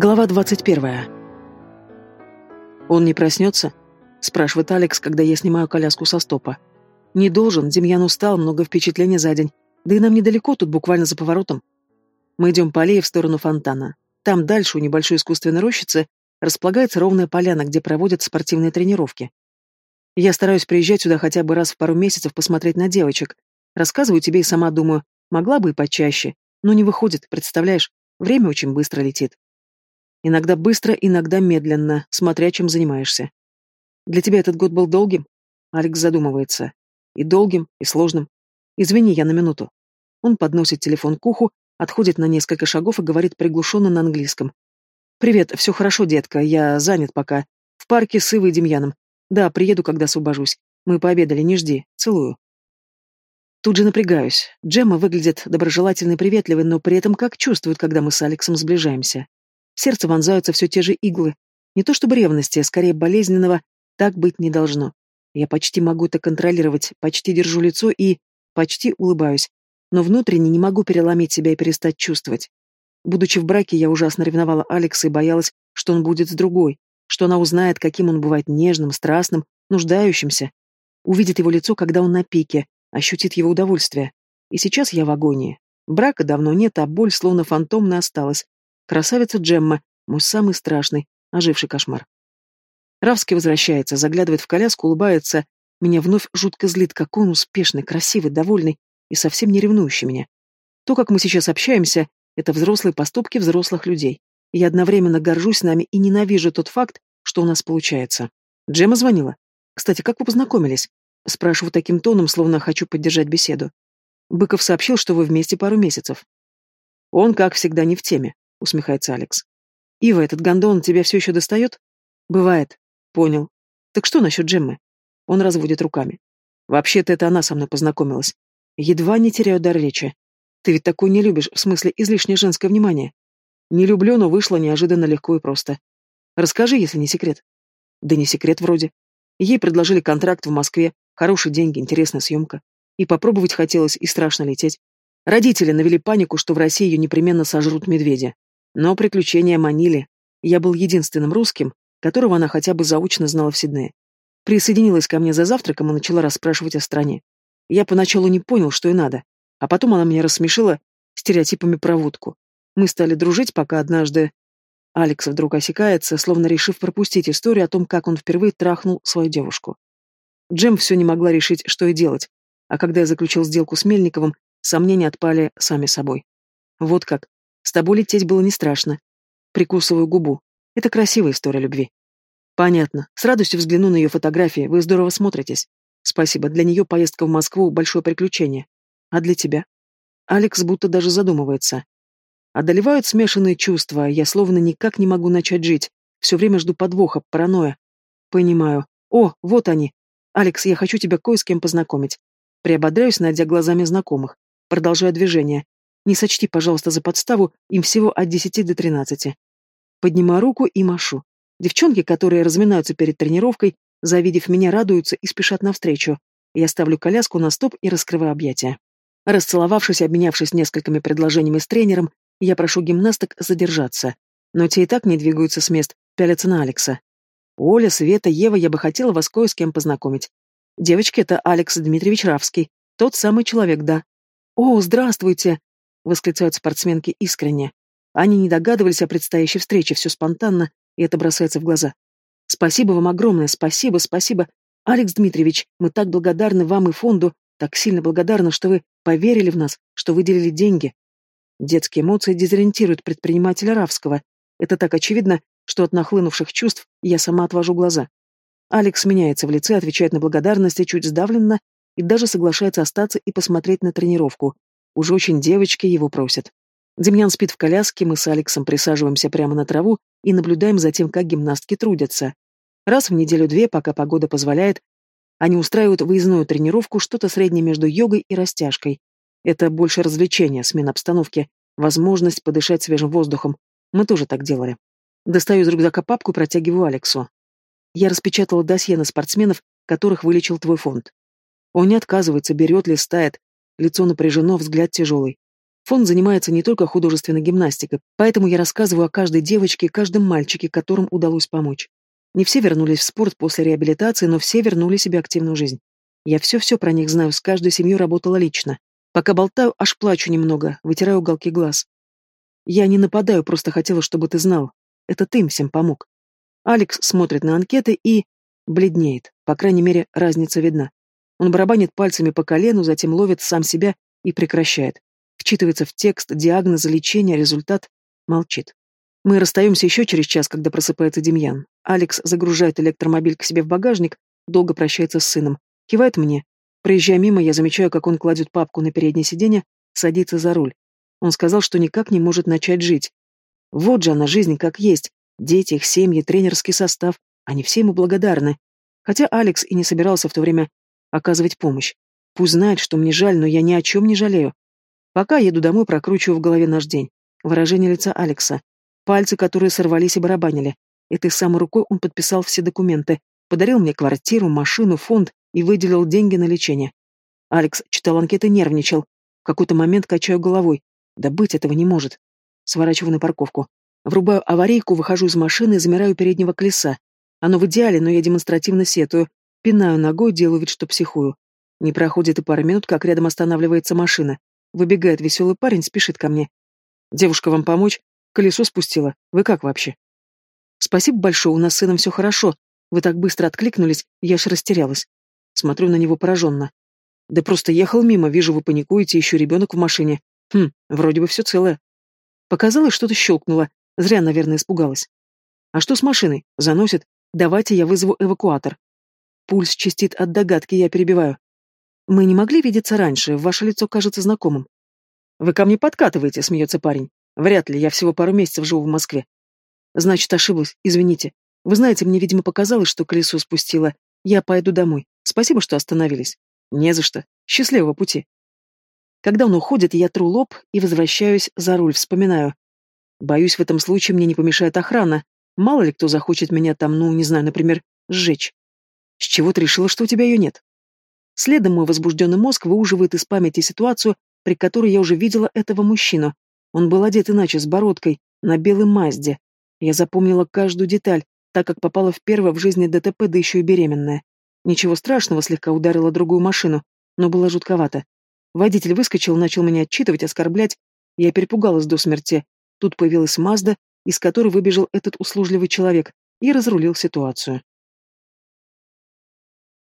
Глава 21. «Он не проснется?» — спрашивает Алекс, когда я снимаю коляску со стопа. «Не должен, Демьян устал, много впечатлений за день. Да и нам недалеко, тут буквально за поворотом. Мы идем по аллее в сторону фонтана. Там дальше, у небольшой искусственной рощицы, располагается ровная поляна, где проводят спортивные тренировки. Я стараюсь приезжать сюда хотя бы раз в пару месяцев посмотреть на девочек. Рассказываю тебе и сама думаю, могла бы и почаще. Но не выходит, представляешь, время очень быстро летит. Иногда быстро, иногда медленно, смотря чем занимаешься. Для тебя этот год был долгим? Алекс задумывается. И долгим, и сложным. Извини, я на минуту. Он подносит телефон к уху, отходит на несколько шагов и говорит приглушенно на английском. «Привет, все хорошо, детка, я занят пока. В парке с Ивой и Демьяном. Да, приеду, когда освобожусь. Мы пообедали, не жди. Целую». Тут же напрягаюсь. Джемма выглядит доброжелательной и приветливой, но при этом как чувствует, когда мы с Алексом сближаемся. В сердце вонзаются все те же иглы. Не то чтобы ревности, а скорее болезненного, так быть не должно. Я почти могу это контролировать, почти держу лицо и... почти улыбаюсь. Но внутренне не могу переломить себя и перестать чувствовать. Будучи в браке, я ужасно ревновала Алекса и боялась, что он будет с другой, что она узнает, каким он бывает нежным, страстным, нуждающимся. Увидит его лицо, когда он на пике, ощутит его удовольствие. И сейчас я в агонии. Брака давно нет, а боль словно фантомно осталась, Красавица Джемма, мой самый страшный, оживший кошмар. Равский возвращается, заглядывает в коляску, улыбается. Меня вновь жутко злит, какой он успешный, красивый, довольный и совсем не ревнующий меня. То, как мы сейчас общаемся, это взрослые поступки взрослых людей. Я одновременно горжусь нами и ненавижу тот факт, что у нас получается. Джема звонила. Кстати, как вы познакомились? Спрашиваю таким тоном, словно хочу поддержать беседу. Быков сообщил, что вы вместе пару месяцев. Он, как всегда, не в теме. — усмехается Алекс. «Ива, этот гондон тебя все еще достает?» «Бывает». «Понял. Так что насчет Джеммы?» Он разводит руками. «Вообще-то это она со мной познакомилась. Едва не теряю дар речи. Ты ведь такой не любишь, в смысле излишнее женское внимание?» «Не люблю, но вышло неожиданно легко и просто. Расскажи, если не секрет». «Да не секрет вроде. Ей предложили контракт в Москве, хорошие деньги, интересная съемка. И попробовать хотелось, и страшно лететь. Родители навели панику, что в России ее непременно сожрут медведи. Но приключения манили. Я был единственным русским, которого она хотя бы заочно знала в Сиднее. Присоединилась ко мне за завтраком и начала расспрашивать о стране. Я поначалу не понял, что и надо, а потом она меня рассмешила стереотипами про водку. Мы стали дружить, пока однажды... Алекс вдруг осекается, словно решив пропустить историю о том, как он впервые трахнул свою девушку. Джем все не могла решить, что и делать, а когда я заключил сделку с Мельниковым, сомнения отпали сами собой. Вот как. С тобой лететь было не страшно. Прикусываю губу. Это красивая история любви. Понятно. С радостью взгляну на ее фотографии. Вы здорово смотритесь. Спасибо. Для нее поездка в Москву — большое приключение. А для тебя? Алекс будто даже задумывается. Одолевают смешанные чувства, я словно никак не могу начать жить. Все время жду подвоха, паранойя. Понимаю. О, вот они. Алекс, я хочу тебя кое с кем познакомить. Приободряюсь, найдя глазами знакомых. Продолжаю движение. Не сочти, пожалуйста, за подставу, им всего от десяти до тринадцати. Поднимаю руку и машу. Девчонки, которые разминаются перед тренировкой, завидев меня, радуются и спешат навстречу. Я ставлю коляску на стоп и раскрываю объятия. Расцеловавшись, обменявшись несколькими предложениями с тренером, я прошу гимнасток задержаться. Но те и так не двигаются с мест, пялятся на Алекса. Оля, Света, Ева, я бы хотела вас кое с кем познакомить. Девочки, это Алекс Дмитриевич Равский. Тот самый человек, да. О, здравствуйте! Восклицают спортсменки искренне. Они не догадывались о предстоящей встрече, все спонтанно, и это бросается в глаза. Спасибо вам огромное, спасибо, спасибо. Алекс Дмитриевич, мы так благодарны вам и фонду, так сильно благодарны, что вы поверили в нас, что выделили деньги. Детские эмоции дезориентируют предпринимателя Равского. Это так очевидно, что от нахлынувших чувств я сама отвожу глаза. Алекс меняется в лице, отвечает на благодарность и чуть сдавленно, и даже соглашается остаться и посмотреть на тренировку. Уже очень девочки его просят. Демьян спит в коляске, мы с Алексом присаживаемся прямо на траву и наблюдаем за тем, как гимнастки трудятся. Раз в неделю-две, пока погода позволяет, они устраивают выездную тренировку, что-то среднее между йогой и растяжкой. Это больше развлечение, смена обстановки, возможность подышать свежим воздухом. Мы тоже так делали. Достаю из рюкзака папку и протягиваю Алексу. Я распечатала досье на спортсменов, которых вылечил твой фонд. Он не отказывается, берет, листает, Лицо напряжено, взгляд тяжелый. Фонд занимается не только художественной гимнастикой, поэтому я рассказываю о каждой девочке и каждом мальчике, которым удалось помочь. Не все вернулись в спорт после реабилитации, но все вернули себе активную жизнь. Я все-все про них знаю, с каждой семьей работала лично. Пока болтаю, аж плачу немного, вытираю уголки глаз. Я не нападаю, просто хотела, чтобы ты знал. Это ты им всем помог. Алекс смотрит на анкеты и... бледнеет. По крайней мере, разница видна. Он барабанит пальцами по колену, затем ловит сам себя и прекращает. Вчитывается в текст, диагноз, лечение, результат. Молчит. Мы расстаемся еще через час, когда просыпается Демьян. Алекс загружает электромобиль к себе в багажник, долго прощается с сыном. Кивает мне. Проезжая мимо, я замечаю, как он кладет папку на переднее сиденье, садится за руль. Он сказал, что никак не может начать жить. Вот же она, жизнь как есть. Дети, их семьи, тренерский состав. Они все ему благодарны. Хотя Алекс и не собирался в то время оказывать помощь. Пусть знает, что мне жаль, но я ни о чем не жалею. Пока еду домой, прокручиваю в голове наш день. Выражение лица Алекса. Пальцы, которые сорвались и барабанили. Этой самой рукой он подписал все документы. Подарил мне квартиру, машину, фонд и выделил деньги на лечение. Алекс читал анкеты, нервничал. В какой-то момент качаю головой. Да быть этого не может. Сворачиваю на парковку. Врубаю аварийку, выхожу из машины и замираю переднего колеса. Оно в идеале, но я демонстративно сетую. Пинаю ногой, делаю вид, что психую. Не проходит и пара минут, как рядом останавливается машина. Выбегает веселый парень, спешит ко мне. «Девушка, вам помочь? Колесо спустила. Вы как вообще?» «Спасибо большое, у нас с сыном все хорошо. Вы так быстро откликнулись, я аж растерялась. Смотрю на него пораженно. Да просто ехал мимо, вижу, вы паникуете, еще ребенок в машине. Хм, вроде бы все целое. Показалось, что-то щелкнуло. Зря, наверное, испугалась. А что с машиной? Заносит? Давайте я вызову эвакуатор. Пульс чистит от догадки, я перебиваю. Мы не могли видеться раньше, ваше лицо кажется знакомым. Вы ко мне подкатываете, смеется парень. Вряд ли, я всего пару месяцев живу в Москве. Значит, ошиблась, извините. Вы знаете, мне, видимо, показалось, что колесо спустило. Я пойду домой. Спасибо, что остановились. Не за что. Счастливого пути. Когда он уходит, я тру лоб и возвращаюсь за руль, вспоминаю. Боюсь, в этом случае мне не помешает охрана. Мало ли кто захочет меня там, ну, не знаю, например, сжечь. С чего ты решила, что у тебя ее нет? Следом мой возбужденный мозг выуживает из памяти ситуацию, при которой я уже видела этого мужчину. Он был одет иначе, с бородкой, на белой Мазде. Я запомнила каждую деталь, так как попала в первое в жизни ДТП, да еще и беременная. Ничего страшного, слегка ударила другую машину, но было жутковато. Водитель выскочил, начал меня отчитывать, оскорблять. Я перепугалась до смерти. Тут появилась Мазда, из которой выбежал этот услужливый человек, и разрулил ситуацию.